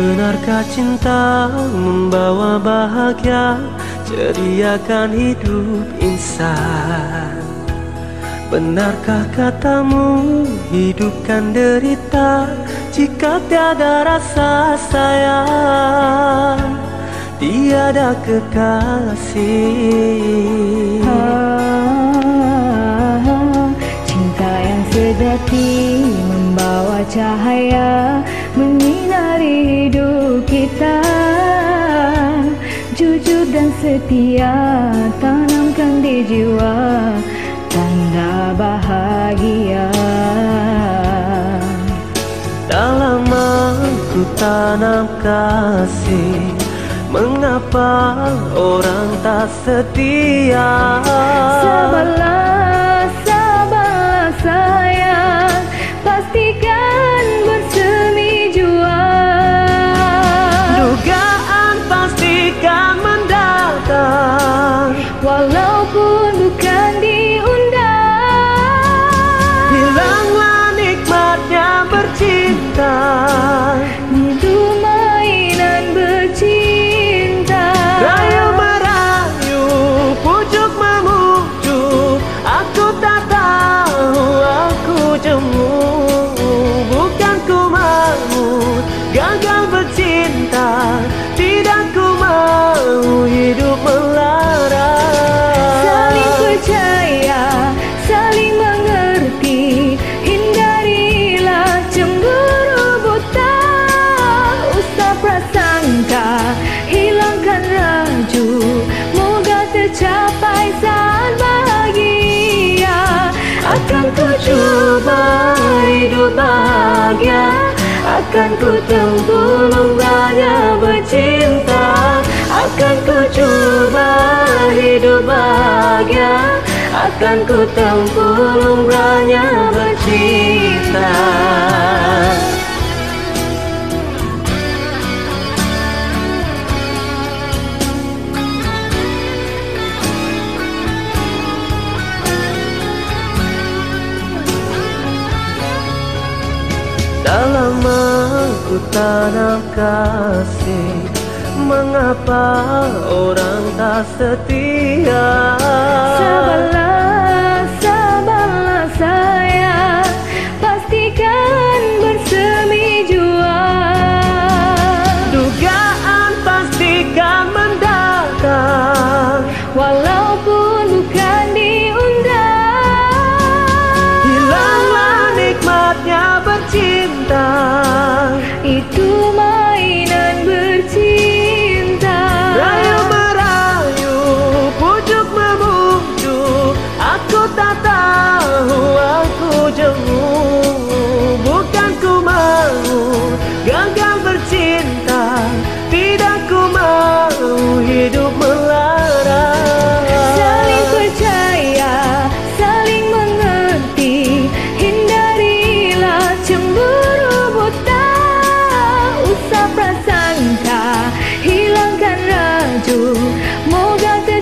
Benarkah cinta membawa bahagia? Ceriakan hidup insan. Benarkah katamu hidupkan derita? Jika tiada rasa sayang Tiada kekasih. Ah, Cinta yang sejati membawa cahaya Menyinari hidup kita. Jujur dan setia tanamkan di jiwa tanda bahagia. Dalam aku tanam kasih Mengapa orang tak setia? Sabarlah bukan Akan ku tempuh lumrahnya bercinta. Akan ku cuba hidup bahagia. Akan ku tempuh lumrahnya bercinta. Dalam aku tanam kasih. Mengapa orang tak setia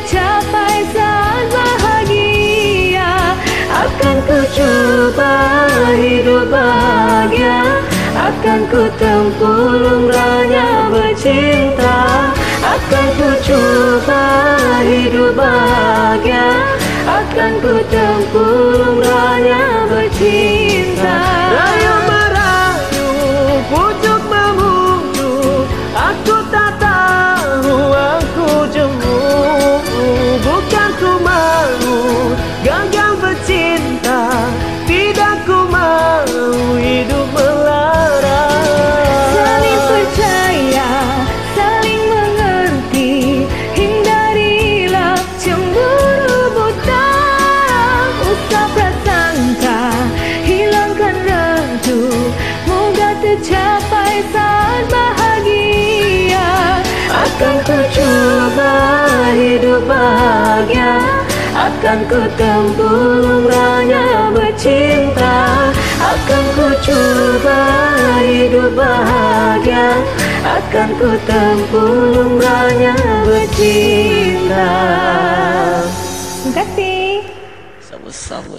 Tercapai saat bahagia Akan ku cuba hidup bahagia. Akan ku tempuh lumrahnya bercinta. Akan ku cuba hidup bahagia. Akan ku tempuh Akan ku tempuh lumrahnya bercinta. Akan ku cuba hidup bahagia. Akan ku tempuh lumrahnya bercinta. Terima kasih. Sama-sama